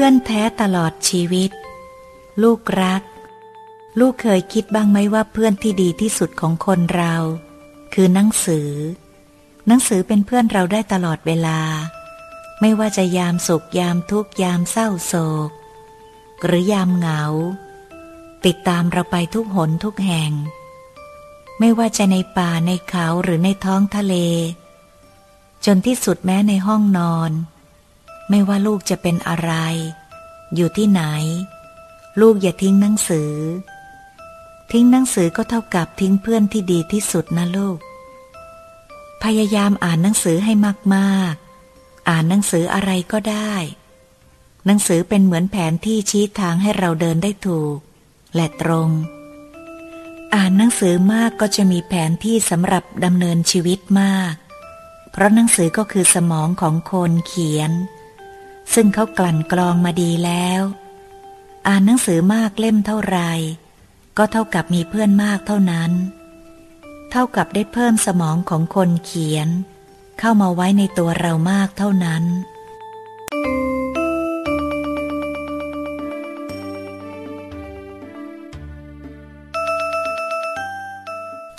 พื่อนแท้ตลอดชีวิต ลูกรัก ลูกเคยคิดบ้างไหมว่าเพื่อนที่ดีที่สุดของคนเรา คือหนังสือ หนังสือเป็นเพื่อนเราได้ตลอดเวลา ไม่ว่าจะยามสุขยามทุกยามเศร้าโศก หรือยามเหงา ติดตามเราไปทุกหนทุกแห่ง ไม่ว่าจะในป่าในเขาหรือในท้องทะเล จนที่สุดแม้ในห้องนอน ไม่ว่าลูกจะเป็นอะไร อยู่ที่ไหน ลูกอย่าทิ้งหนังสือ ทิ้งหนังสือก็เท่ากับทิ้งเพื่อนที่ดีที่สุดนะลูก พยายามอ่านหนังสือให้มากๆ อ่านหนังสืออะไรก็ได้ หนังสือเป็นเหมือนแผนที่ชี้ทางให้เราเดินได้ถูก และตรง อ่านหนังสือมากก็จะมีแผนที่สำหรับดำเนินชีวิตมาก เพราะหนังสือก็คือสมองของคนเขียน ซึ่งเขากลั่นกรองมาดีแล้ว อ่านหนังสือมากเล่มเท่าไรก็เท่ากับมีเพื่อนมากเท่านั้น เท่ากับได้เพิ่มสมองของคนเขียน เข้ามาไว้ในตัวเรามากเท่านั้น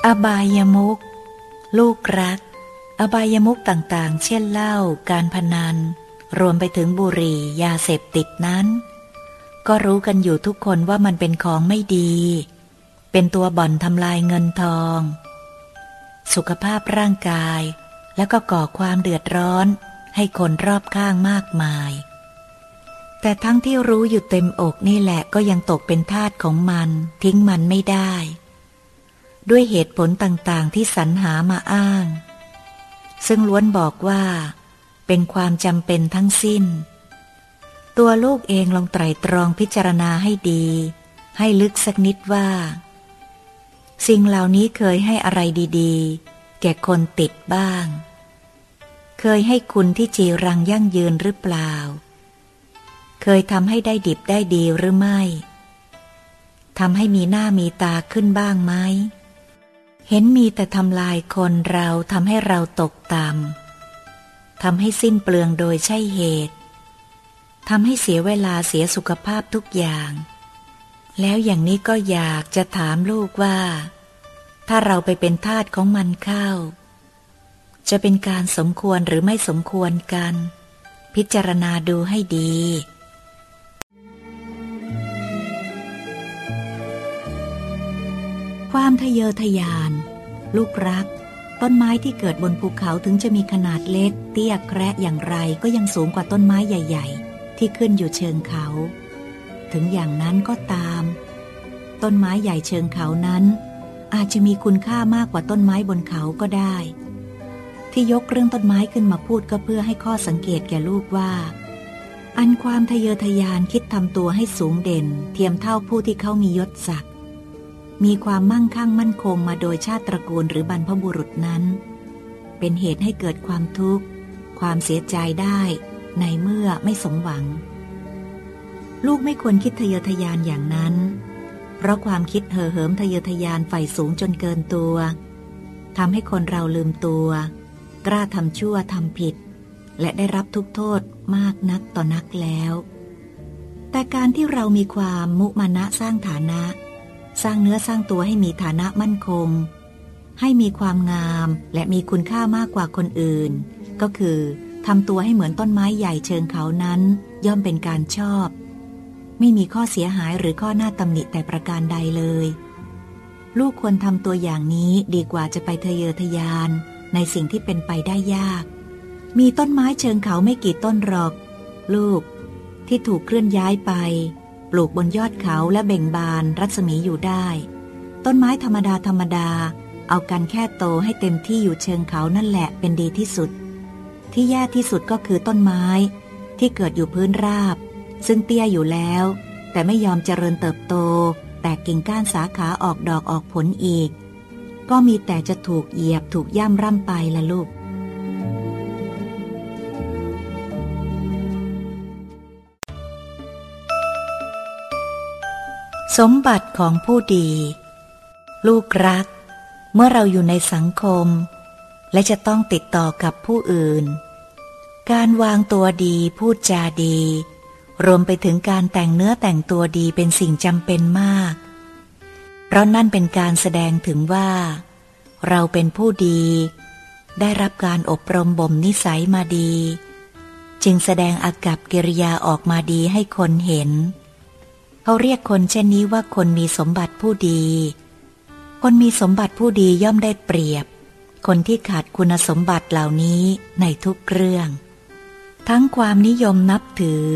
อบายมุก ลูกรัก อบายมุกต่างๆ เช่นเหล้าการพนัน รวมไปถึงบุหรี่ยาเสพติดนั้น ก็รู้กันอยู่ทุกคนว่ามันเป็นของไม่ดี เป็นตัวบ่อนทำลายเงินทอง สุขภาพร่างกาย แล้วก็ก่อความเดือดร้อนให้คนรอบข้างมากมาย แต่ทั้งที่รู้อยู่เต็มอกนี่แหละก็ยังตกเป็นทาสของมันทิ้งมันไม่ได้ ด้วยเหตุผลต่างๆที่สรรหามาอ้าง ซึ่งล้วนบอกว่า เป็นความจำเป็นทั้งสิ้น ตัวลูกเองลองไตรตรองพิจารณาให้ดี ให้ลึกสักนิดว่า สิ่งเหล่านี้เคยให้อะไรดีๆ แก่คนติดบ้าง เคยให้คุณที่จีรังยั่งยืนหรือเปล่า เคยทำให้ได้ดิบได้ดีหรือไม่ทำให้มีหน้ามีตาขึ้นบ้างไหม เห็นมีแต่ทำลายคนเราทำให้เราตกต่ำ ทำให้สิ้นเปลืองโดยใช่เหตุทำให้เสียเวลาเสียสุขภาพทุกอย่าง แล้วอย่างนี้ก็อยากจะถามลูกว่า ถ้าเราไปเป็นทาสของมันเข้า จะเป็นการสมควรหรือไม่สมควรกัน พิจารณาดูให้ดีความทะเยอทะยาน ลูกรัก ต้นไม้ที่เกิดบนภูเขาถึงจะมีขนาดเล็ก เตี้ยแคระอย่างไรก็ยังสูงกว่าต้นไม้ใหญ่ ๆ ที่ขึ้นอยู่เชิงเขา ถึงอย่างนั้นก็ตาม ต้นไม้ใหญ่เชิงเขานั้น อาจจะมีคุณค่ามากกว่าต้นไม้บนเขาก็ได้ ที่ยกเรื่องต้นไม้ขึ้นมาพูดก็เพื่อให้ข้อสังเกตแก่ลูกว่า อันความทะเยอทะยานคิดทำตัวให้สูงเด่น เทียมเท่าผู้ที่เขามียศศักดิ์ มีความมั่งคั่งมั่นคงมาโดยชาติตระกูลหรือบรรพบุรุษนั้น เป็นเหตุให้เกิดความทุกข์ ความเสียใจได้ในเมื่อไม่สมหวัง ลูกไม่ควรคิดทะเยอทะยานอย่างนั้น เพราะความคิดเห่อเหิมทะเยอทะยานใฝ่สูงจนเกินตัวทำให้คนเราลืมตัว กล้าทำชั่วทำผิด และได้รับทุกโทษมากนักต่อนักแล้ว แต่การที่เรามีความมุมานะสร้างฐานะ สร้างเนื้อสร้างตัวให้มีฐานะมั่นคง ให้มีความงามและมีคุณค่ามากกว่าคนอื่น ก็คือทำตัวให้เหมือนต้นไม้ใหญ่เชิงเขานั้น ย่อมเป็นการชอบ ไม่มีข้อเสียหายหรือข้อหน้าตำหนิแต่ประการใดเลย ลูกควรทำตัวอย่างนี้ดีกว่าจะไปทเยอทะยานในสิ่งที่เป็นไปได้ยาก มีต้นไม้เชิงเขาไม่กี่ต้นหรอก ลูก ที่ถูกเคลื่อนย้ายไป ปลูกบนยอดเขาและเบ่งบานรัศมีอยู่ได้ ต้นไม้ธรรมดาธรรมดา เอากันแค่โตให้เต็มที่อยู่เชิงเขานั่นแหละเป็นดีที่สุด ที่แย่ที่สุดก็คือต้นไม้ ที่เกิดอยู่พื้นราบ ซึ่งเตี้ยอยู่แล้ว แต่ไม่ยอมเจริญเติบโต แต่กิ่งก้านสาขาออกดอกออกผลอีก ก็มีแต่จะถูกเหยียบถูกย่ำร่ำไปละลูก สมบัติของผู้ดี ลูกรัก เมื่อเราอยู่ในสังคม และจะต้องติดต่อกับผู้อื่น การวางตัวดีพูดจาดี รวมไปถึงการแต่งเนื้อแต่งตัวดีเป็นสิ่งจำเป็นมาก เพราะนั่นเป็นการแสดงถึงว่า เราเป็นผู้ดี ได้รับการอบรมบ่มนิสัยมาดี จึงแสดงอากับกิริยาออกมาดีให้คนเห็น เขาเรียกคนเช่นนี้ว่าคนมีสมบัติผู้ดี คนมีสมบัติผู้ดีย่อมได้เปรียบ คนที่ขาดคุณสมบัติเหล่านี้ในทุกเรื่อง ทั้งความนิยมนับถือ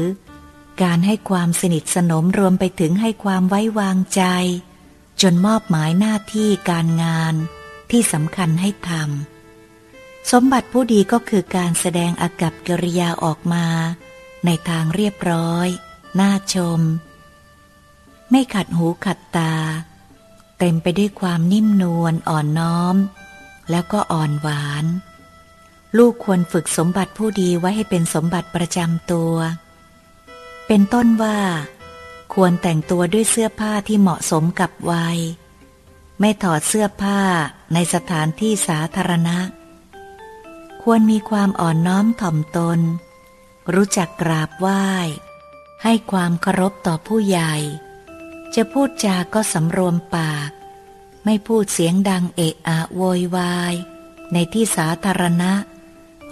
การให้ความสนิทสนมรวมไปถึงให้ความไว้วางใจ จนมอบหมายหน้าที่การงานที่สำคัญให้ทำสมบัติผู้ดีก็คือการแสดงอากับกิริยาออกมา ในทางเรียบร้อย น่าชม ไม่ขัดหูขัดตา เต็มไปด้วยความนิ่มนวลอ่อนน้อม แล้วก็อ่อนหวาน ลูกควรฝึกสมบัติผู้ดีไว้ให้เป็นสมบัติประจำตัว เป็นต้นว่า ควรแต่งตัวด้วยเสื้อผ้าที่เหมาะสมกับวัย ไม่ถอดเสื้อผ้าในสถานที่สาธารณะ ควรมีความอ่อนน้อมถ่อมตน รู้จักกราบไหว้ให้ความเคารพต่อผู้ใหญ่ จะพูดจาก็สำรวมปาก ไม่พูดเสียงดังเอะอะโวยวาย ในที่สาธารณะ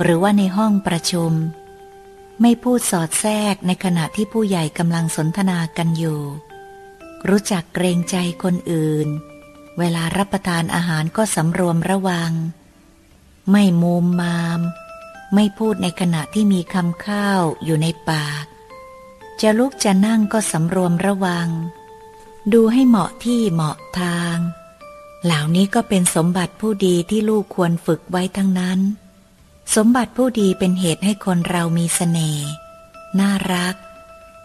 หรือว่าในห้องประชุม ไม่พูดสอดแทรกในขณะที่ผู้ใหญ่กำลังสนทนากันอยู่ รู้จักเกรงใจคนอื่น เวลารับประทานอาหารก็สำรวมระวัง ไม่มุมมาม ไม่พูดในขณะที่มีคำข้าวอยู่ในปาก จะลุกจะนั่งก็สำรวมระวัง ดูให้เหมาะที่เหมาะทาง เหล่านี้ก็เป็นสมบัติผู้ดีที่ลูกควรฝึกไว้ทั้งนั้น สมบัติผู้ดีเป็นเหตุให้คนเรามีสเสน่ห์น่ารัก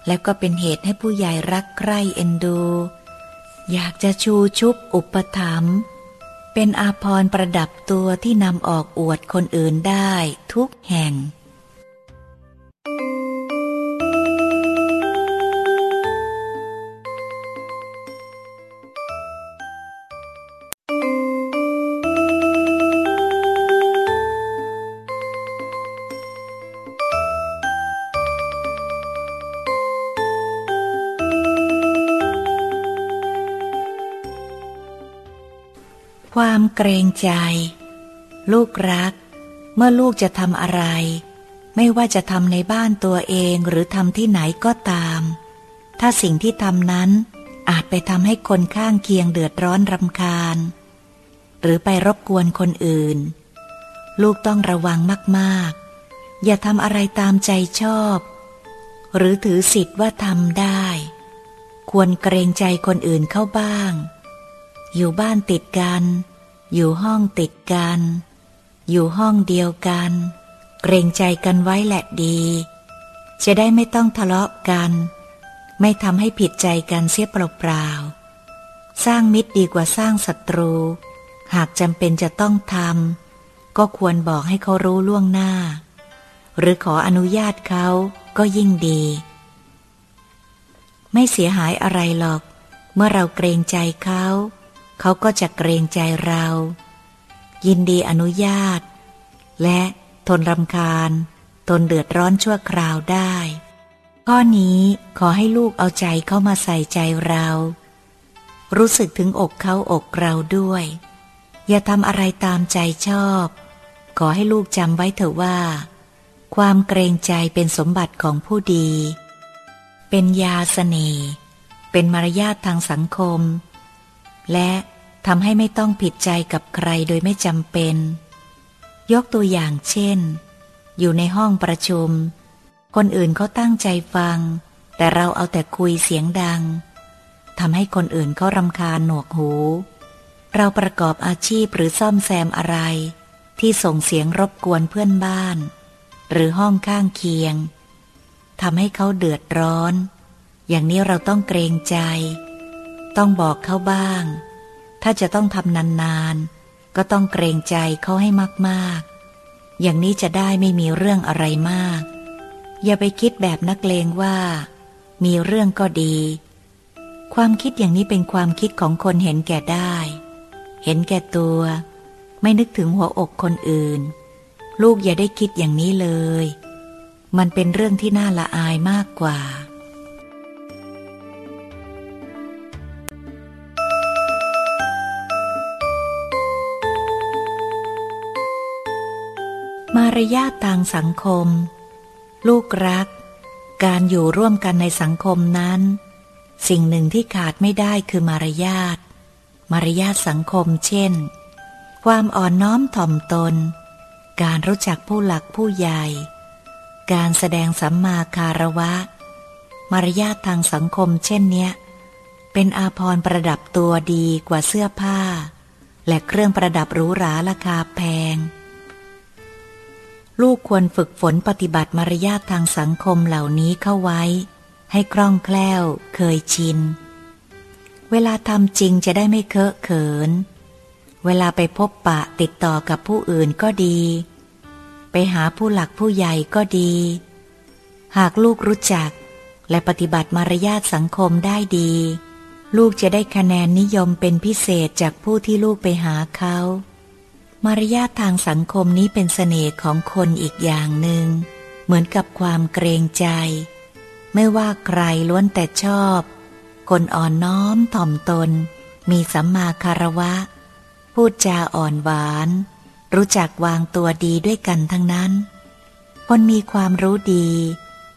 แล้วก็เป็นเหตุให้ผู้ใหญ่รักใคร่เอ็นดู อยากจะชูชุบอุปถัมภ์เป็นอาภรณ์ประดับตัวที่นำออกอวดคนอื่นได้ทุกแห่ง เกรงใจ ลูกรัก เมื่อลูกจะทำอะไร ไม่ว่าจะทำในบ้านตัวเองหรือทำที่ไหนก็ตาม ถ้าสิ่งที่ทำนั้นอาจไปทำให้คนข้างเคียงเดือดร้อนรำคาญ หรือไปรบกวนคนอื่น ลูกต้องระวังมากๆ อย่าทำอะไรตามใจชอบ หรือถือสิทธิ์ว่าทำได้ ควรเกรงใจคนอื่นเข้าบ้าง อยู่บ้านติดกัน อยู่ห้องติดกัน อยู่ห้องเดียวกัน เกรงใจกันไว้แหละดี จะได้ไม่ต้องทะเลาะกัน ไม่ทำให้ผิดใจกันเสียเปล่าๆสร้างมิตรดีกว่าสร้างศัตรู หากจำเป็นจะต้องทำก็ควรบอกให้เขารู้ล่วงหน้า หรือขออนุญาตเขาก็ยิ่งดี ไม่เสียหายอะไรหรอก เมื่อเราเกรงใจเขา เขาก็จะเกรงใจเรา ยินดีอนุญาต และทนรำคาญ ทนเดือดร้อนชั่วคราวได้ ข้อนี้ขอให้ลูกเอาใจเข้ามาใส่ใจเรา รู้สึกถึงอกเขาอกเราด้วย อย่าทำอะไรตามใจชอบ ขอให้ลูกจำไว้เถอะว่า ความเกรงใจเป็นสมบัติของผู้ดี เป็นยาสเสน่ห์เป็นมารยาททางสังคม และทำให้ไม่ต้องผิดใจกับใครโดยไม่จำเป็น ยกตัวอย่างเช่น อยู่ในห้องประชุม คนอื่นเขาตั้งใจฟัง แต่เราเอาแต่คุยเสียงดังทำให้คนอื่นเขารำคาญหนวกหู เราประกอบอาชีพหรือซ่อมแซมอะไร ที่ส่งเสียงรบกวนเพื่อนบ้าน หรือห้องข้างเคียงทำให้เขาเดือดร้อน อย่างนี้เราต้องเกรงใจ ต้องบอกเขาบ้าง ถ้าจะต้องทำนานๆ ก็ต้องเกรงใจเขาให้มากๆ อย่างนี้จะได้ไม่มีเรื่องอะไรมาก อย่าไปคิดแบบนักเลงว่า มีเรื่องก็ดี ความคิดอย่างนี้เป็นความคิดของคนเห็นแก่ได้ เห็นแก่ตัว ไม่นึกถึงหัวอกคนอื่น ลูกอย่าได้คิดอย่างนี้เลย มันเป็นเรื่องที่น่าละอายมากกว่า มารยาททางสังคม ลูกรัก การอยู่ร่วมกันในสังคมนั้น สิ่งหนึ่งที่ขาดไม่ได้คือมารยาท มารยาทสังคมเช่น ความอ่อนน้อมถ่อมตน การรู้จักผู้หลักผู้ใหญ่ การแสดงสัมมาคารวะ มารยาททางสังคมเช่นเนี้ย เป็นอาภรณ์ประดับตัวดีกว่าเสื้อผ้า และเครื่องประดับหรูหราราคาแพง ลูกควรฝึกฝนปฏิบัติมารยาททางสังคมเหล่านี้เข้าไว้ ให้คล่องแคล่ว เคยชิน เวลาทำจริงจะได้ไม่เคอะเขิน เวลาไปพบปะติดต่อกับผู้อื่นก็ดี ไปหาผู้หลักผู้ใหญ่ก็ดี หากลูกรู้จัก และปฏิบัติมารยาทสังคมได้ดี ลูกจะได้คะแนนนิยมเป็นพิเศษจากผู้ที่ลูกไปหาเขา มารยาททางสังคมนี้เป็นเสน่ห์ของคนอีกอย่างหนึ่ง เหมือนกับความเกรงใจ ไม่ว่าใครล้วนแต่ชอบ คนอ่อนน้อมถ่อมตน มีสัมมาคารวะ พูดจาอ่อนหวาน รู้จักวางตัวดีด้วยกันทั้งนั้น คนมีความรู้ดี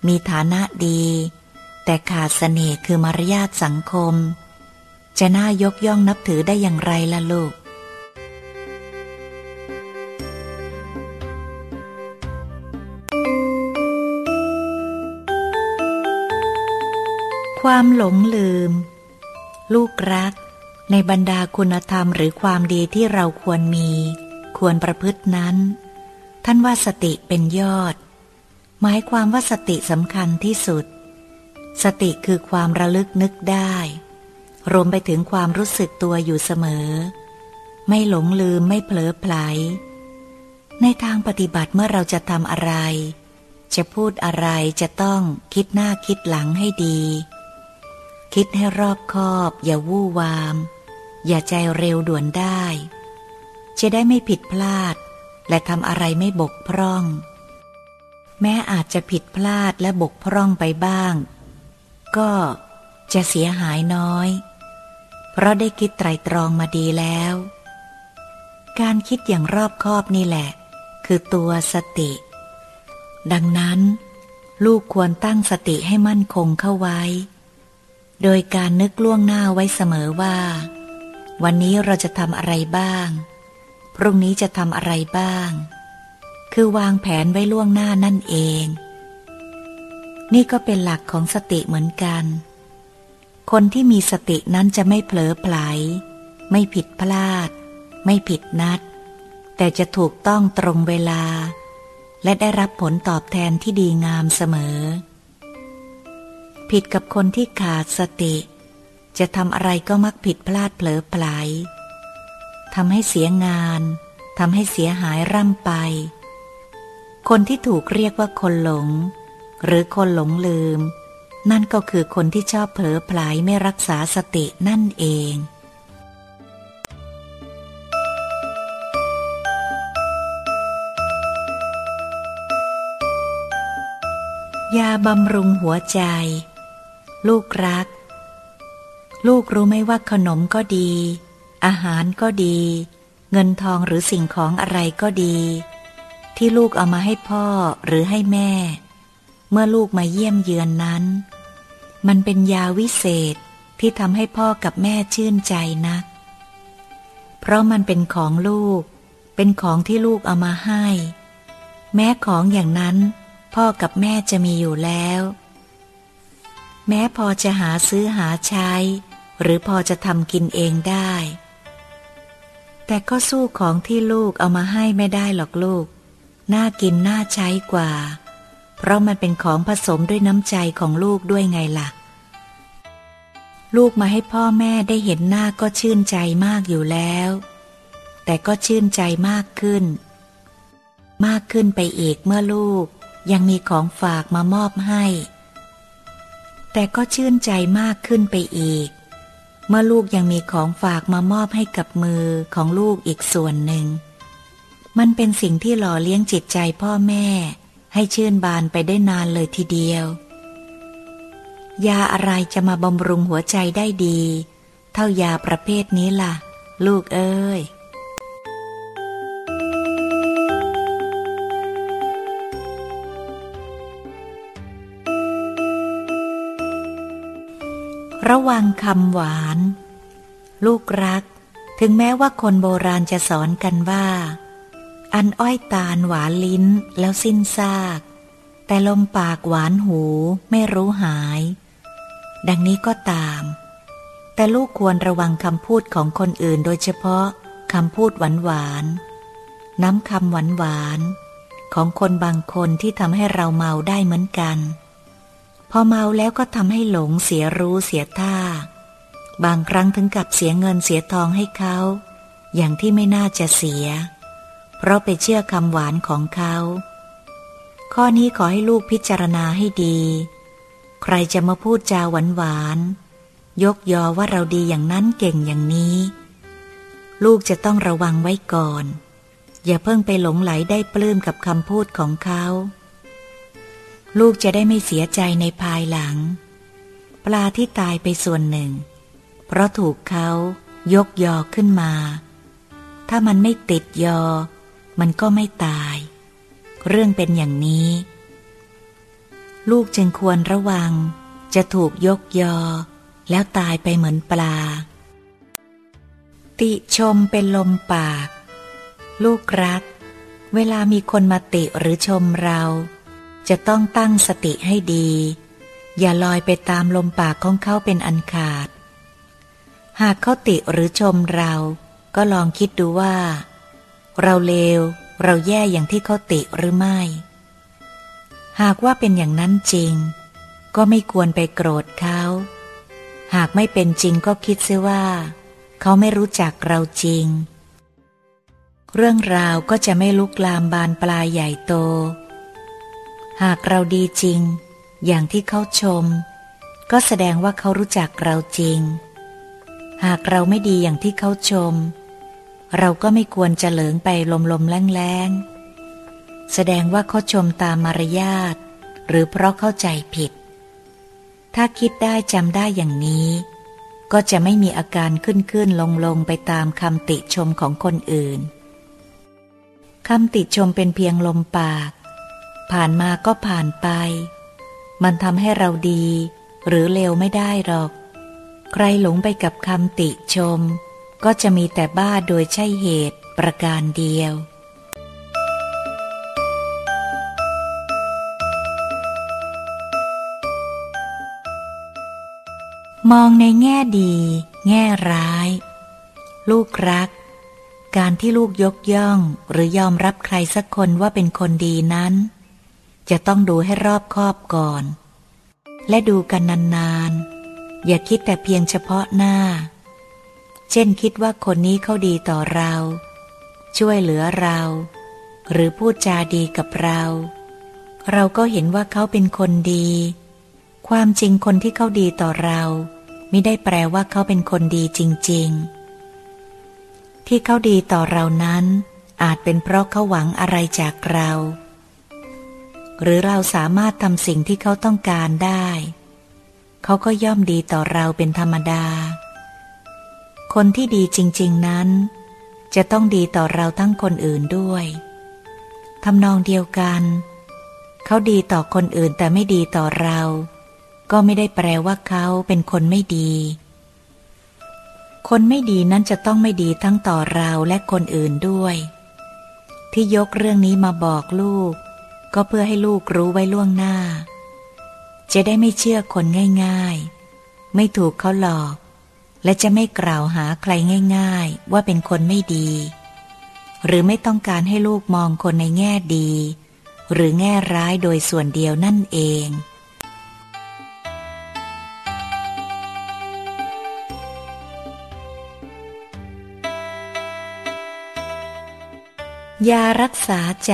มีฐานะดี แต่ขาดเสน่ห์คือมารยาทสังคม จะน่ายกย่องนับถือได้อย่างไรล่ะลูก ความหลงลืม ลูกรัก ในบรรดาคุณธรรมหรือความดีที่เราควรมี ควรประพฤตินั้น ท่านว่าสติเป็นยอด หมายความว่าสติสำคัญที่สุด สติคือความระลึกนึกได้ รวมไปถึงความรู้สึกตัวอยู่เสมอ ไม่หลงลืมไม่เผลอไผลในทางปฏิบัติเมื่อเราจะทำอะไร จะพูดอะไรจะต้องคิดหน้าคิดหลังให้ดี คิดให้รอบคอบ อย่าวู่วาม อย่าใจเร็วด่วนได้ จะได้ไม่ผิดพลาด และทำอะไรไม่บกพร่อง แม้อาจจะผิดพลาดและบกพร่องไปบ้าง ก็จะเสียหายน้อย เพราะได้คิดไตรตรองมาดีแล้ว การคิดอย่างรอบคอบนี่แหละ คือตัวสติ ดังนั้น ลูกควรตั้งสติให้มั่นคงเข้าไว้ โดยการนึกล่วงหน้าไว้เสมอว่า วันนี้เราจะทำอะไรบ้าง พรุ่งนี้จะทำอะไรบ้าง คือวางแผนไว้ล่วงหน้านั่นเอง นี่ก็เป็นหลักของสติเหมือนกัน คนที่มีสตินั้นจะไม่เผลอไผล ไม่ผิดพลาด ไม่ผิดนัด แต่จะถูกต้องตรงเวลา และได้รับผลตอบแทนที่ดีงามเสมอ ผิดกับคนที่ขาดสติ จะทำอะไรก็มักผิดพลาดเผลอไผลทำให้เสียงานทำให้เสียหายร่ำไป คนที่ถูกเรียกว่าคนหลง หรือคนหลงลืม นั่นก็คือคนที่ชอบเผลอไผลไม่รักษาสตินั่นเองยาบำรุงหัวใจ ลูกรัก ลูกรู้ไหมว่าขนมก็ดี อาหารก็ดี เงินทองหรือสิ่งของอะไรก็ดี ที่ลูกเอามาให้พ่อหรือให้แม่ เมื่อลูกมาเยี่ยมเยือนนั้น มันเป็นยาวิเศษที่ทำให้พ่อกับแม่ชื่นใจนัก เพราะมันเป็นของลูก เป็นของที่ลูกเอามาให้ แม้ของอย่างนั้น พ่อกับแม่จะมีอยู่แล้ว แม้พอจะหาซื้อหาใช้ หรือพอจะทำกินเองได้ แต่ก็สู้ของที่ลูกเอามาให้ไม่ได้หรอกลูก น่ากินน่าใช้กว่า เพราะมันเป็นของผสมด้วยน้ำใจของลูกด้วยไงละ่ะ ลูกมาให้พ่อแม่ได้เห็นหน้าก็ชื่นใจมากอยู่แล้ว แต่ก็ชื่นใจมากขึ้น มากขึ้นไปอีกเมื่อลูกยังมีของฝากมามอบให้ แต่ก็ชื่นใจมากขึ้นไปอีก เมื่อลูกยังมีของฝากมามอบให้กับมือของลูกอีกส่วนหนึ่ง มันเป็นสิ่งที่หล่อเลี้ยงจิตใจพ่อแม่ ให้ชื่นบานไปได้นานเลยทีเดียว ยาอะไรจะมาบำรุงหัวใจได้ดี เท่ายาประเภทนี้ล่ะ ลูกเอ้ย ระวังคำหวาน ลูกรัก ถึงแม้ว่าคนโบราณจะสอนกันว่า อันอ้อยตาลหวานลิ้นแล้วสิ้นซาก แต่ลมปากหวานหูไม่รู้หาย ดังนี้ก็ตาม แต่ลูกควรระวังคำพูดของคนอื่นโดยเฉพาะคำพูดหวานหวานน้ำคำหวานหวานของคนบางคนที่ทำให้เราเมาได้เหมือนกัน พอเมาแล้วก็ทำให้หลงเสียรู้เสียท่า บางครั้งถึงกับเสียเงินเสียทองให้เขา อย่างที่ไม่น่าจะเสีย เพราะไปเชื่อคำหวานของเขา ข้อนี้ขอให้ลูกพิจารณาให้ดี ใครจะมาพูดจาหวานหวานยกยอว่าเราดีอย่างนั้นเก่งอย่างนี้ ลูกจะต้องระวังไว้ก่อน อย่าเพิ่งไปหลงไหลได้ปลื้มกับคำพูดของเขา ลูกจะได้ไม่เสียใจในภายหลัง ปลาที่ตายไปส่วนหนึ่ง เพราะถูกเขายกยอขึ้นมา ถ้ามันไม่ติดยอ มันก็ไม่ตาย เรื่องเป็นอย่างนี้ ลูกจึงควรระวัง จะถูกยกยอ แล้วตายไปเหมือนปลา ติชมเป็นลมปาก ลูกรัก เวลามีคนมาติหรือชมเรา จะต้องตั้งสติให้ดี อย่าลอยไปตามลมปากของเขาเป็นอันขาด หากเขาติหรือชมเรา ก็ลองคิดดูว่า เราเลว เราแย่อย่างที่เขาติหรือไม่ หากว่าเป็นอย่างนั้นจริง ก็ไม่ควรไปโกรธเขา หากไม่เป็นจริงก็คิดเสียว่า เขาไม่รู้จักเราจริง เรื่องราวก็จะไม่ลุกลามบานปลายใหญ่โต หากเราดีจริง อย่างที่เขาชม ก็แสดงว่าเขารู้จักเราจริง หากเราไม่ดีอย่างที่เขาชม เราก็ไม่ควรจะเหลิงไปลมๆแรงๆแสดงว่าเขาชมตามมารยาทหรือเพราะเข้าใจผิด ถ้าคิดได้จำได้อย่างนี้ ก็จะไม่มีอาการขึ้นขึ้นลงลงไปตามคำติชมของคนอื่นคำติชมเป็นเพียงลมปาก ผ่านมาก็ผ่านไป มันทำให้เราดี หรือเลวไม่ได้หรอก ใครหลงไปกับคำติชม ก็จะมีแต่บ้าโดยใช่เหตุประการเดียวมองในแง่ดี แง่ร้าย ลูกรัก การที่ลูกยกย่องหรือยอมรับใครสักคนว่าเป็นคนดีนั้น จะต้องดูให้รอบคอบก่อน และดูกันนานๆ อย่าคิดแต่เพียงเฉพาะหน้า เช่นคิดว่าคนนี้เขาดีต่อเรา ช่วยเหลือเรา หรือพูดจาดีกับเรา เราก็เห็นว่าเขาเป็นคนดี ความจริงคนที่เขาดีต่อเรา ไม่ได้แปลว่าเขาเป็นคนดีจริง ๆ ที่เขาดีต่อเรานั้นอาจเป็นเพราะเขาหวังอะไรจากเรา หรือเราสามารถทำสิ่งที่เขาต้องการได้ เขาก็ย่อมดีต่อเราเป็นธรรมดา คนที่ดีจริง ๆนั้น จะต้องดีต่อเราทั้งคนอื่นด้วยทำนองเดียวกัน เขาดีต่อคนอื่นแต่ไม่ดีต่อเรา ก็ไม่ได้แปลว่าเขาเป็นคนไม่ดี คนไม่ดีนั้นจะต้องไม่ดีทั้งต่อเราและคนอื่นด้วย ที่ยกเรื่องนี้มาบอกลูก ก็เพื่อให้ลูกรู้ไว้ล่วงหน้า จะได้ไม่เชื่อคนง่าย ๆ ไม่ถูกเขาหลอก และจะไม่กล่าวหาใครง่าย ๆ ว่าเป็นคนไม่ดี หรือไม่ต้องการให้ลูกมองคนในแง่ดี หรือแง่ร้ายโดยส่วนเดียวนั่นเองยารักษาใจ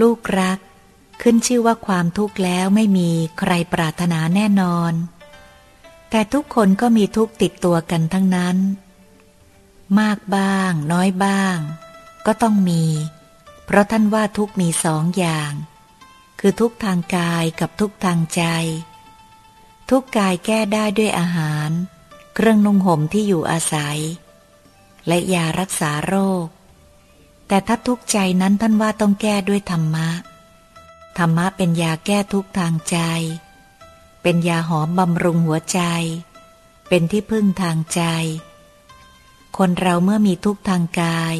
ลูกรัก ขึ้นชื่อว่าความทุกข์แล้วไม่มีใครปรารถนาแน่นอน แต่ทุกคนก็มีทุกข์ติดตัวกันทั้งนั้น มากบ้าง น้อยบ้าง ก็ต้องมี เพราะท่านว่าทุกมีสองอย่าง คือทุกทางกายกับทุกทางใจ ทุกกายแก้ได้ด้วยอาหาร เครื่องนุ่งห่มที่อยู่อาศัย และยารักษาโรค แต่ถ้าทุกใจนั้นท่านว่าต้องแก้ด้วยธรรมะ ธรรมะเป็นยาแก้ทุกทางใจ เป็นยาหอมบำรุงหัวใจ เป็นที่พึ่งทางใจ คนเราเมื่อมีทุกข์ทางกาย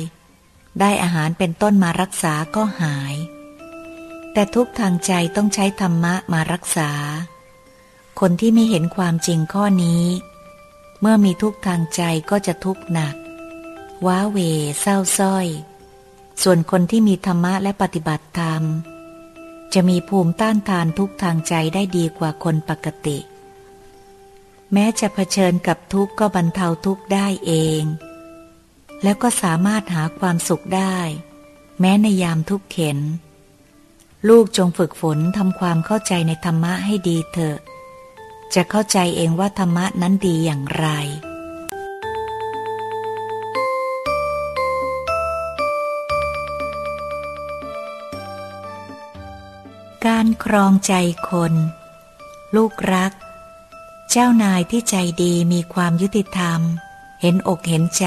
ได้อาหารเป็นต้นมารักษาก็หาย แต่ทุกทางใจต้องใช้ธรรมะมารักษา คนที่ไม่เห็นความจริงข้อนี้ เมื่อมีทุกทางใจก็จะทุกข์หนัก ว้าเวเศร้าส้อย ส่วนคนที่มีธรรมะและปฏิบัติธรรม จะมีภูมิต้านทานทุกทางใจได้ดีกว่าคนปกติ แม้จะเผชิญกับทุกข์ก็บรรเทาทุกข์ได้เอง แล้วก็สามารถหาความสุขได้ แม้ในยามทุกข์เข็น ลูกจงฝึกฝนทำความเข้าใจในธรรมะให้ดีเถอะ จะเข้าใจเองว่าธรรมะนั้นดีอย่างไร การครองใจคน ลูกรัก เจ้านายที่ใจดีมีความยุติธรรม เห็นอกเห็นใจ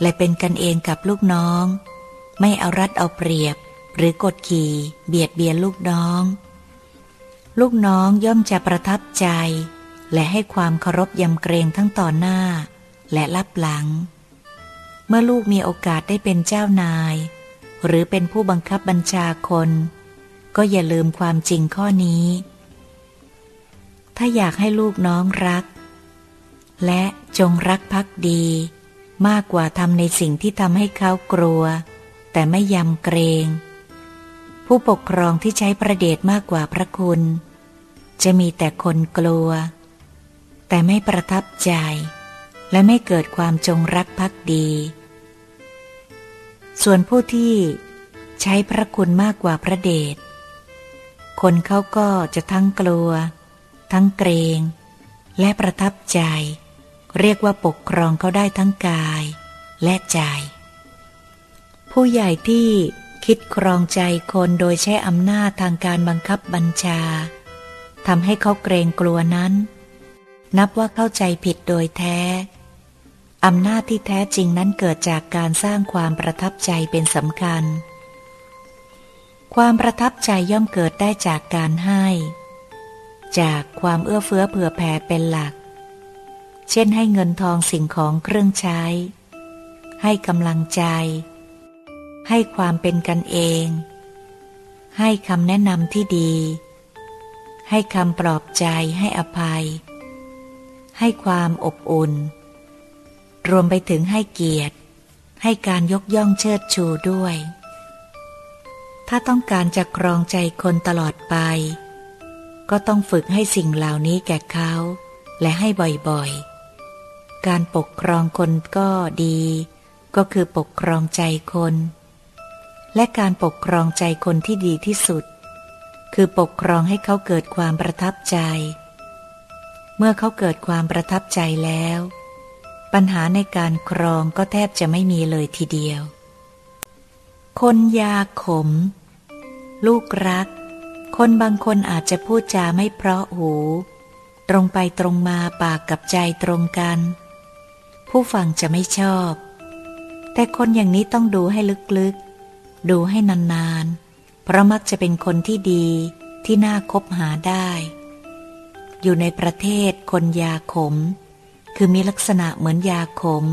และเป็นกันเองกับลูกน้อง ไม่เอารัดเอาเปรียบ หรือกดขี่ เบียดเบียนลูกน้อง ลูกน้องย่อมจะประทับใจ และให้ความเคารพยำเกรงทั้งต่อหน้า และรับหลัง เมื่อลูกมีโอกาสได้เป็นเจ้านาย หรือเป็นผู้บังคับบัญชาคน ก็อย่าลืมความจริงข้อนี้ ถ้าอยากให้ลูกน้องรัก และจงรักพักดี มากกว่าทำในสิ่งที่ทำให้เขากลัว แต่ไม่ยำเกรง ผู้ปกครองที่ใช้ประเดชมากกว่าพระคุณ จะมีแต่คนกลัว แต่ไม่ประทับใจ และไม่เกิดความจงรักภักดี ส่วนผู้ที่ใช้พระคุณมากกว่าพระเดช คนเขาก็จะทั้งกลัว ทั้งเกรง และประทับใจ เรียกว่าปกครองเขาได้ทั้งกายและใจ ผู้ใหญ่ที่คิดครองใจคนโดยใช้อำนาจทางการบังคับบัญชาทำให้เขาเกรงกลัวนั้น นับว่าเข้าใจผิดโดยแท้อำนาจที่แท้จริงนั้นเกิดจากการสร้างความประทับใจเป็นสำคัญ ความประทับใจย่อมเกิดได้จากการให้ จากความเอื้อเฟื้อเผื่อแผ่เป็นหลัก เช่นให้เงินทองสิ่งของเครื่องใช้ ให้กำลังใจ ให้ความเป็นกันเอง ให้คำแนะนำที่ดี ให้คำปลอบใจให้อภัย ให้ความอบอุ่น รวมไปถึงให้เกียรติ ให้การยกย่องเชิดชูด้วย ถ้าต้องการจะครองใจคนตลอดไป ก็ต้องฝึกให้สิ่งเหล่านี้แก่เขา และให้บ่อยๆ การปกครองคนก็ดี ก็คือปกครองใจคน และการปกครองใจคนที่ดีที่สุด คือปกครองให้เขาเกิดความประทับใจ เมื่อเขาเกิดความประทับใจแล้ว ปัญหาในการครองก็แทบจะไม่มีเลยทีเดียว คนยาขม ลูกรัก คนบางคนอาจจะพูดจาไม่เพราะหู ตรงไปตรงมาปากกับใจตรงกัน ผู้ฟังจะไม่ชอบ แต่คนอย่างนี้ต้องดูให้ลึกๆ ดูให้นานๆ เพราะมักจะเป็นคนที่ดีที่น่าคบหาได้ อยู่ในประเทศคนยาขม คือมีลักษณะเหมือนยาขม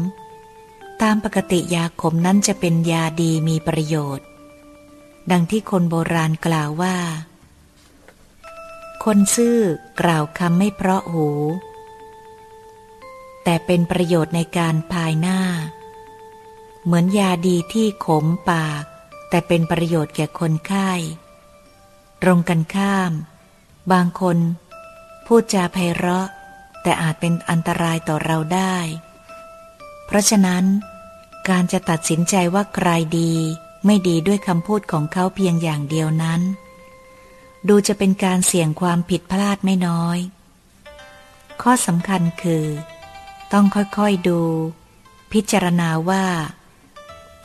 ตามปกติยาขมนั้นจะเป็นยาดีมีประโยชน์ ดังที่คนโบราณกล่าวว่า คนซื่อกล่าวคำไม่เพราะหู แต่เป็นประโยชน์ในการภายหน้า เหมือนยาดีที่ขมปาก แต่เป็นประโยชน์แก่คนไข้ ตรงกันข้าม บางคน พูดจาไพเราะ แต่อาจเป็นอันตรายต่อเราได้ เพราะฉะนั้น การจะตัดสินใจว่าใครดีไม่ดีด้วยคำพูดของเขาเพียงอย่างเดียวนั้น ดูจะเป็นการเสี่ยงความผิดพลาดไม่น้อย ข้อสำคัญคือ ต้องค่อยๆดู พิจารณาว่า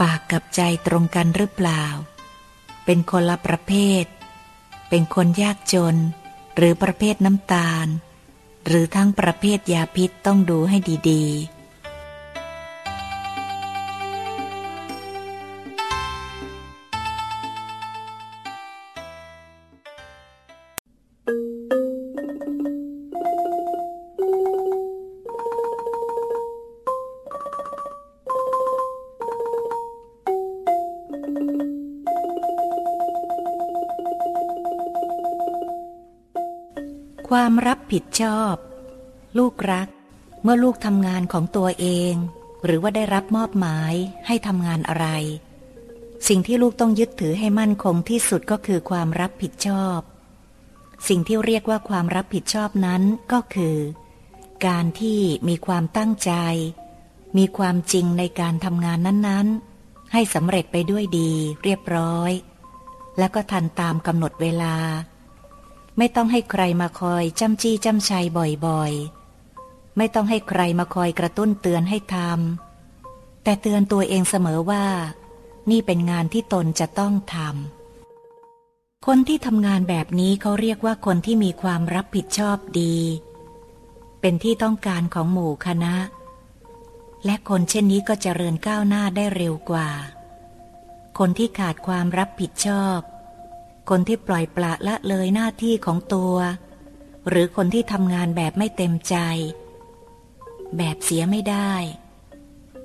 ปากกับใจตรงกันหรือเปล่า เป็นคนละประเภท เป็นคนยากจน หรือประเภทน้ำตาล หรือทั้งประเภทยาพิษต้องดูให้ดีๆ ผิดชอบ ลูกรัก เมื่อลูกทำงานของตัวเอง หรือว่าได้รับมอบหมายให้ทำงานอะไร สิ่งที่ลูกต้องยึดถือให้มั่นคงที่สุดก็คือความรับผิดชอบ สิ่งที่เรียกว่าความรับผิดชอบนั้นก็คือ การที่มีความตั้งใจ มีความจริงในการทำงานนั้นๆ ให้สำเร็จไปด้วยดี เรียบร้อย แล้วก็ทันตามกำหนดเวลา ไม่ต้องให้ใครมาคอยจ้ำจี้จ้ำชัยบ่อยๆ ไม่ต้องให้ใครมาคอยกระตุ้นเตือนให้ทำแต่เตือนตัวเองเสมอว่า นี่เป็นงานที่ตนจะต้องทำคนที่ทำงานแบบนี้เขาเรียกว่าคนที่มีความรับผิดชอบดี เป็นที่ต้องการของหมู่คณะ และคนเช่นนี้ก็จเจริญก้าวหน้าได้เร็วกว่า คนที่ขาดความรับผิดชอบ คนที่ปล่อยปละละเลยหน้าที่ของตัว หรือคนที่ทำงานแบบไม่เต็มใจ แบบเสียไม่ได้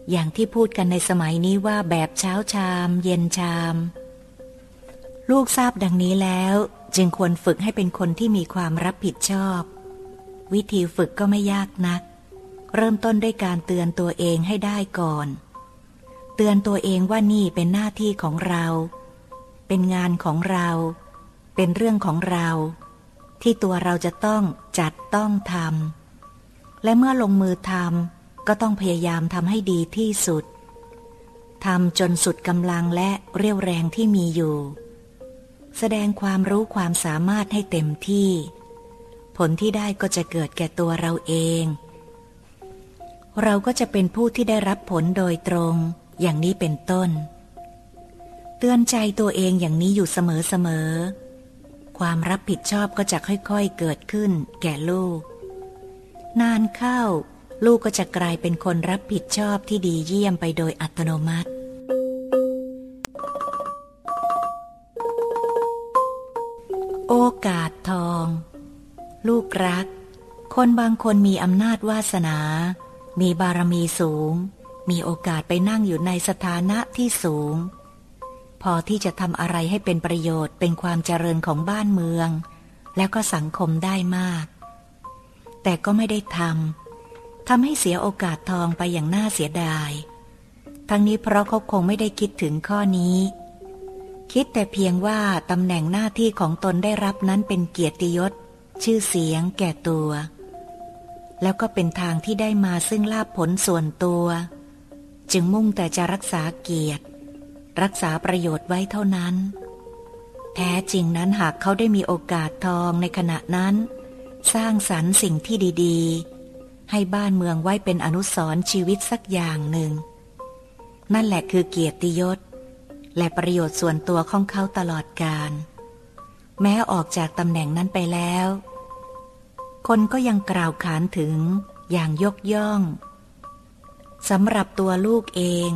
อย่างที่พูดกันในสมัยนี้ว่าแบบเช้าชาม เย็นชาม ลูกทราบดังนี้แล้วจึงควรฝึกให้เป็นคนที่มีความรับผิดชอบ วิธีฝึกก็ไม่ยากนัก เริ่มต้นด้วยการเตือนตัวเองให้ได้ก่อน เตือนตัวเองว่านี่เป็นหน้าที่ของเรา เป็นงานของเรา เป็นเรื่องของเรา ที่ตัวเราจะต้องจัดต้องทำและเมื่อลงมือทำก็ต้องพยายามทำให้ดีที่สุดทำจนสุดกำลังและเรี่ยวแรงที่มีอยู่ แสดงความรู้ความสามารถให้เต็มที่ ผลที่ได้ก็จะเกิดแก่ตัวเราเอง เราก็จะเป็นผู้ที่ได้รับผลโดยตรงอย่างนี้เป็นต้น เตือนใจตัวเองอย่างนี้อยู่เสมอๆ ความรับผิดชอบก็จะค่อยๆเกิดขึ้นแก่ลูก นานเข้า ลูกก็จะกลายเป็นคนรับผิดชอบที่ดีเยี่ยมไปโดยอัตโนมัติ โอกาสทอง ลูกรัก คนบางคนมีอำนาจวาสนา มีบารมีสูง มีโอกาสไปนั่งอยู่ในสถานะที่สูง พอที่จะทำอะไรให้เป็นประโยชน์เป็นความเจริญของบ้านเมือง แล้วก็สังคมได้มาก แต่ก็ไม่ได้ทำทำให้เสียโอกาสทองไปอย่างน่าเสียดาย ทั้งนี้เพราะเขาคงไม่ได้คิดถึงข้อนี้ คิดแต่เพียงว่าตำแหน่งหน้าที่ของตนได้รับนั้นเป็นเกียรติยศ ชื่อเสียง แก่ตัว แล้วก็เป็นทางที่ได้มาซึ่งลาภผลส่วนตัว จึงมุ่งแต่จะรักษาเกียรติ รักษาประโยชน์ไว้เท่านั้น แท้จริงนั้นหากเขาได้มีโอกาสทองในขณะนั้น สร้างสรรค์สิ่งที่ดีๆ ให้บ้านเมืองไว้เป็นอนุสรณ์ชีวิตสักอย่างหนึ่ง นั่นแหละคือเกียรติยศ และประโยชน์ส่วนตัวของเขาตลอดกาลแม้ออกจากตำแหน่งนั้นไปแล้ว คนก็ยังกล่าวขานถึงอย่างยกย่องสำหรับตัวลูกเอง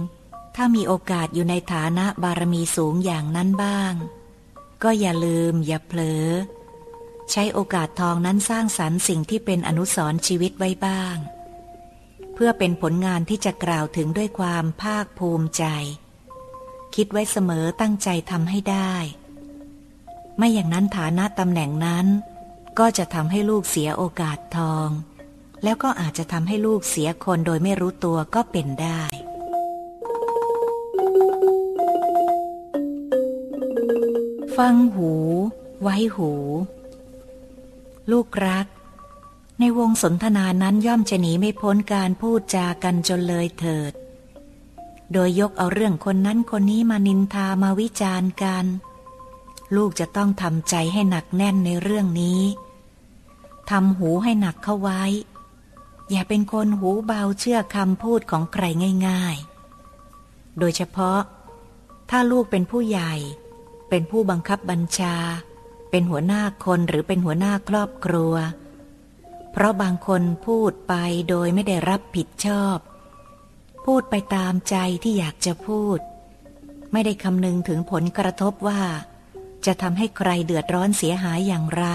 ถ้ามีโอกาสอยู่ในฐานะบารมีสูงอย่างนั้นบ้าง ก็อย่าลืมอย่าเผลอ ใช้โอกาสทองนั้นสร้างสรรค์สิ่งที่เป็นอนุสรณ์ชีวิตไว้บ้าง เพื่อเป็นผลงานที่จะกล่าวถึงด้วยความภาคภูมิใจ คิดไว้เสมอตั้งใจทำให้ได้ ไม่อย่างนั้นฐานะตำแหน่งนั้น ก็จะทำให้ลูกเสียโอกาสทอง แล้วก็อาจจะทำให้ลูกเสียคนโดยไม่รู้ตัวก็เป็นได้ ฟังหู ไว้หู ลูกรัก ในวงสนทนานั้นย่อมจะหนีไม่พ้นการพูดจากันจนเลยเถิด โดยยกเอาเรื่องคนนั้นคนนี้มานินทามาวิจารณ์กัน ลูกจะต้องทำใจให้หนักแน่นในเรื่องนี้ทำหูให้หนักเข้าไว้ อย่าเป็นคนหูเบาเชื่อคำพูดของใครง่าย ๆ โดยเฉพาะ ถ้าลูกเป็นผู้ใหญ่ เป็นผู้บังคับบัญชา เป็นหัวหน้าคนหรือเป็นหัวหน้าครอบครัว เพราะบางคนพูดไปโดยไม่ได้รับผิดชอบ พูดไปตามใจที่อยากจะพูด ไม่ได้คำนึงถึงผลกระทบว่า จะทำให้ใครเดือดร้อนเสียหายอย่างไร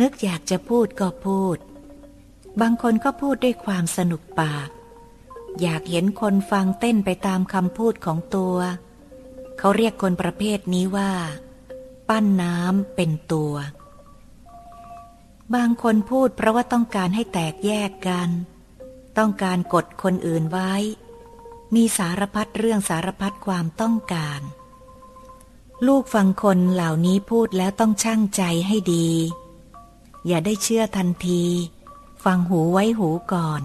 นึกอยากจะพูดก็พูด บางคนก็พูดด้วยความสนุกปาก อยากเห็นคนฟังเต้นไปตามคำพูดของตัวเขาเรียกคนประเภทนี้ว่า ปั้นน้ำเป็นตัว บางคนพูดเพราะว่าต้องการให้แตกแยกกัน ต้องการกดคนอื่นไว้ มีสารพัดเรื่องสารพัดความต้องการ ลูกฟังคนเหล่านี้พูดแล้วต้องช่างใจให้ดี อย่าได้เชื่อทันที ฟังหูไว้หูก่อน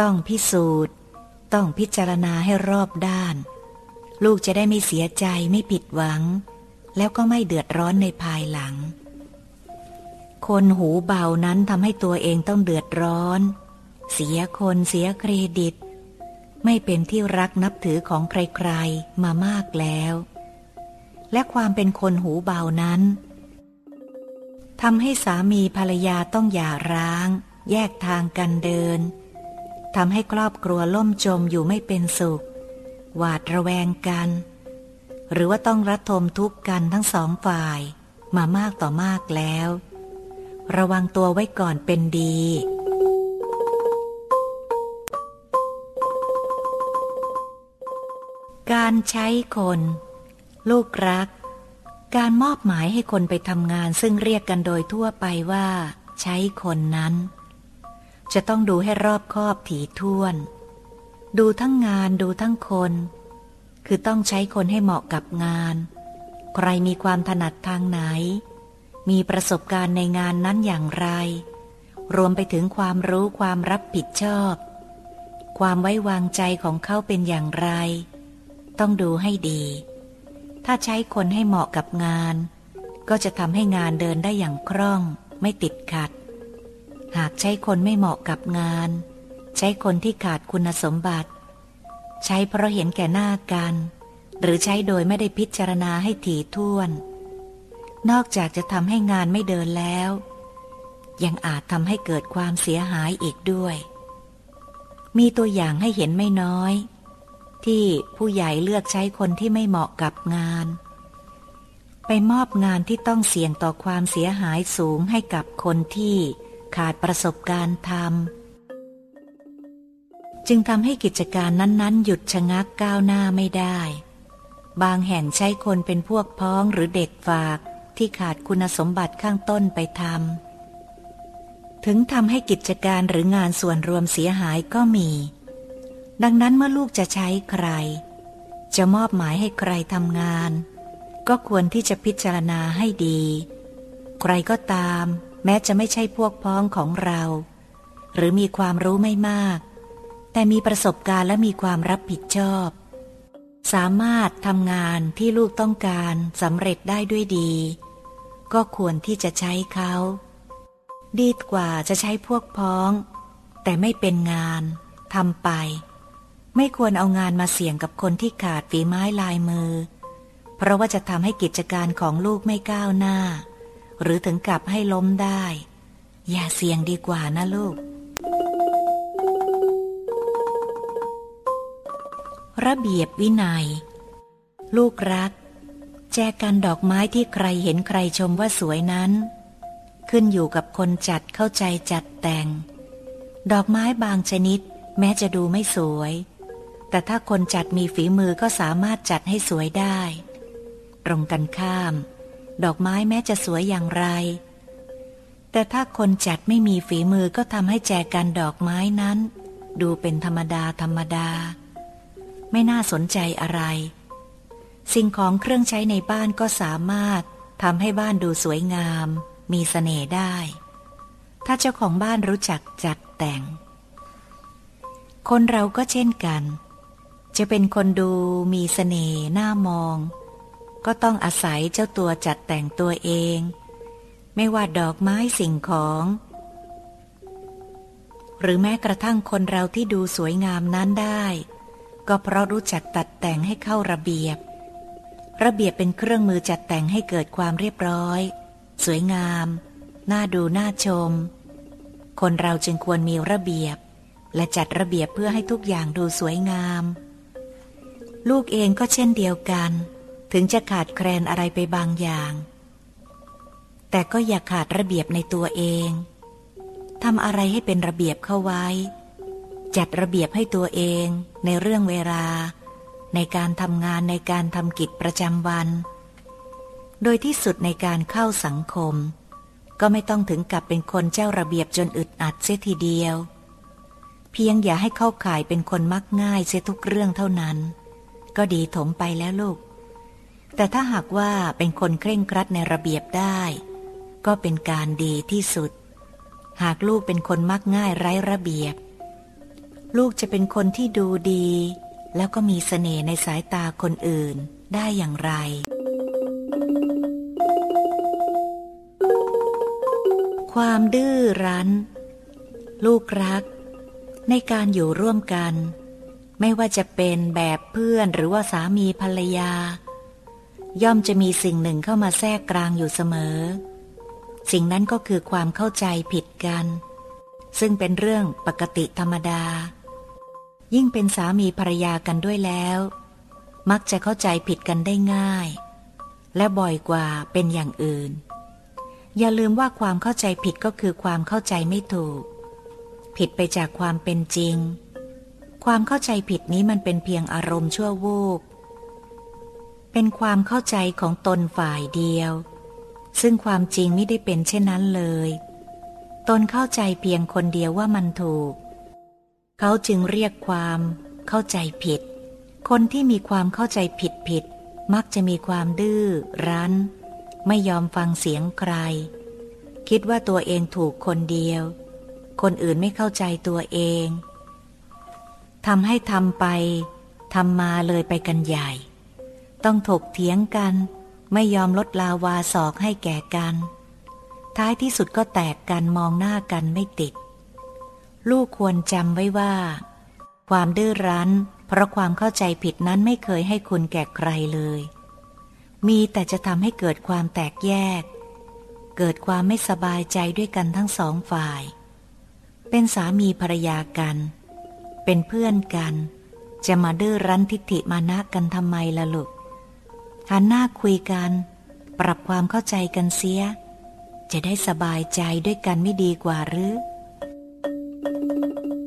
ต้องพิสูจน์ ต้องพิจารณาให้รอบด้าน ลูกจะได้ไม่เสียใจไม่ผิดหวัง แล้วก็ไม่เดือดร้อนในภายหลัง คนหูเบานั้นทำให้ตัวเองต้องเดือดร้อน เสียคนเสียเครดิต ไม่เป็นที่รักนับถือของใครๆมามากแล้ว และความเป็นคนหูเบานั้นทำให้สามีภรรยาต้องหย่าร้าง แยกทางกันเดินทำให้ครอบครัวล่มจมอยู่ไม่เป็นสุข หวาดระแวงกัน หรือว่าต้องรัดทมทุกข์กันทั้งสองฝ่ายมามากต่อมากแล้ว ระวังตัวไว้ก่อนเป็นดี การใช้คน ลูกรัก การมอบหมายให้คนไปทำงานซึ่งเรียกกันโดยทั่วไปว่า ใช้คนนั้น จะต้องดูให้รอบคอบถี่ถ้วน ดูทั้งงานดูทั้งคน คือต้องใช้คนให้เหมาะกับงาน ใครมีความถนัดทางไหน มีประสบการณ์ในงานนั้นอย่างไร รวมไปถึงความรู้ความรับผิดชอบ ความไว้วางใจของเขาเป็นอย่างไร ต้องดูให้ดี ถ้าใช้คนให้เหมาะกับงาน ก็จะทำให้งานเดินได้อย่างคล่อง ไม่ติดขัด หากใช้คนไม่เหมาะกับงาน ใช้คนที่ขาดคุณสมบัติ ใช้เพราะเห็นแก่หน้ากัน หรือใช้โดยไม่ได้พิจารณาให้ถี่ถ้วน นอกจากจะทำให้งานไม่เดินแล้ว ยังอาจทำให้เกิดความเสียหายอีกด้วย มีตัวอย่างให้เห็นไม่น้อย ที่ผู้ใหญ่เลือกใช้คนที่ไม่เหมาะกับงาน ไปมอบงานที่ต้องเสี่ยงต่อความเสียหายสูงให้กับคนที่ขาดประสบการณ์ทำ จึงทำให้กิจการนั้นๆ หยุดชะงักก้าวหน้าไม่ได้ บางแห่งใช้คนเป็นพวกพ้องหรือเด็กฝากที่ขาดคุณสมบัติข้างต้นไปทำถึงทำให้กิจการหรืองานส่วนรวมเสียหายก็มี ดังนั้นเมื่อลูกจะใช้ใคร จะมอบหมายให้ใครทำงาน ก็ควรที่จะพิจารณาให้ดี ใครก็ตาม แม้จะไม่ใช่พวกพ้องของเรา หรือมีความรู้ไม่มาก แต่มีประสบการณ์และมีความรับผิดชอบ สามารถทำงานที่ลูกต้องการสำเร็จได้ด้วยดี ก็ควรที่จะใช้เขา ดีกว่าจะใช้พวกพ้อง แต่ไม่เป็นงานทำไป ไม่ควรเอางานมาเสี่ยงกับคนที่ขาดฝีไม้ลายมือ เพราะว่าจะทำให้กิจการของลูกไม่ก้าวหน้า หรือถึงกับให้ล้มได้ อย่าเสี่ยงดีกว่านะลูก ระเบียบวินัย ลูกรัก แจกันดอกไม้ที่ใครเห็นใครชมว่าสวยนั้น ขึ้นอยู่กับคนจัดเข้าใจจัดแต่ง ดอกไม้บางชนิด แม้จะดูไม่สวย แต่ถ้าคนจัดมีฝีมือก็สามารถจัดให้สวยได้ ตรงกันข้าม ดอกไม้แม้จะสวยอย่างไร แต่ถ้าคนจัดไม่มีฝีมือก็ทำให้แจกันดอกไม้นั้น ดูเป็นธรรมดาธรรมดา ไม่น่าสนใจอะไร สิ่งของเครื่องใช้ในบ้านก็สามารถทำให้บ้านดูสวยงาม มีสเสน่ห์ได้ ถ้าเจ้าของบ้านรู้จักจัดแต่ง คนเราก็เช่นกัน จะเป็นคนดูมีสเสน่ห์น่ามอง ก็ต้องอาศัยเจ้าตัวจัดแต่งตัวเอง ไม่ว่าดอกไม้สิ่งของหรือแม้กระทั่งคนเราที่ดูสวยงามนั้นได้ ก็เพราะรู้จักตัดแต่งให้เข้าระเบียบ ระเบียบเป็นเครื่องมือจัดแต่งให้เกิดความเรียบร้อย สวยงาม น่าดูน่าชม คนเราจึงควรมีระเบียบ และจัดระเบียบเพื่อให้ทุกอย่างดูสวยงาม ลูกเองก็เช่นเดียวกัน ถึงจะขาดแคลนอะไรไปบางอย่าง แต่ก็อย่าขาดระเบียบในตัวเองทำอะไรให้เป็นระเบียบเข้าไว้ จัดระเบียบให้ตัวเองในเรื่องเวลา ในการทำงานในการทำกิจประจำวัน โดยที่สุดในการเข้าสังคม ก็ไม่ต้องถึงกับเป็นคนเจ้าระเบียบจนอึดอัดเสียทีเดียว เพียงอย่าให้เข้าข่ายเป็นคนมักง่ายเสียทุกเรื่องเท่านั้น ก็ดีถมไปแล้วลูก แต่ถ้าหากว่าเป็นคนเคร่งครัดในระเบียบได้ ก็เป็นการดีที่สุด หากลูกเป็นคนมักง่ายไร้ระเบียบ ลูกจะเป็นคนที่ดูดี แล้วก็มีเสน่ห์ในสายตาคนอื่นได้อย่างไร ความดื้อรั้น ลูกรัก ในการอยู่ร่วมกัน ไม่ว่าจะเป็นแบบเพื่อนหรือว่าสามีภรรยา ย่อมจะมีสิ่งหนึ่งเข้ามาแทรกกลางอยู่เสมอ สิ่งนั้นก็คือความเข้าใจผิดกัน ซึ่งเป็นเรื่องปกติธรรมดา ยิ่งเป็นสามีภรรยากันด้วยแล้ว มักจะเข้าใจผิดกันได้ง่าย และบ่อยกว่าเป็นอย่างอื่น อย่าลืมว่าความเข้าใจผิดก็คือความเข้าใจไม่ถูก ผิดไปจากความเป็นจริง ความเข้าใจผิดนี้มันเป็นเพียงอารมณ์ชั่ววูบเป็นความเข้าใจของตนฝ่ายเดียว ซึ่งความจริงไม่ได้เป็นเช่นนั้นเลย ตนเข้าใจเพียงคนเดียวว่ามันถูก เขาจึงเรียกความเข้าใจผิด คนที่มีความเข้าใจผิดผิด มักจะมีความดื้อรั้น ไม่ยอมฟังเสียงใคร คิดว่าตัวเองถูกคนเดียว คนอื่นไม่เข้าใจตัวเองทำให้ทำไปทำมาเลยไปกันใหญ่ ต้องถกเถียงกัน ไม่ยอมลดลาวาศอกให้แก่กัน ท้ายที่สุดก็แตกกันมองหน้ากันไม่ติด ลูกควรจำไว้ว่า ความดื้อรั้น เพราะความเข้าใจผิดนั้นไม่เคยให้คุณแก่ใครเลย มีแต่จะทำให้เกิดความแตกแยก เกิดความไม่สบายใจด้วยกันทั้งสองฝ่าย เป็นสามีภรรยากัน เป็นเพื่อนกัน จะมาดื้อรั้นทิฏฐิมานะกันทำไมล่ะลูกหันหน้าคุยกัน ปรับความเข้าใจกันเสีย จะได้สบายใจด้วยกันไม่ดีกว่าหรือ Thank you.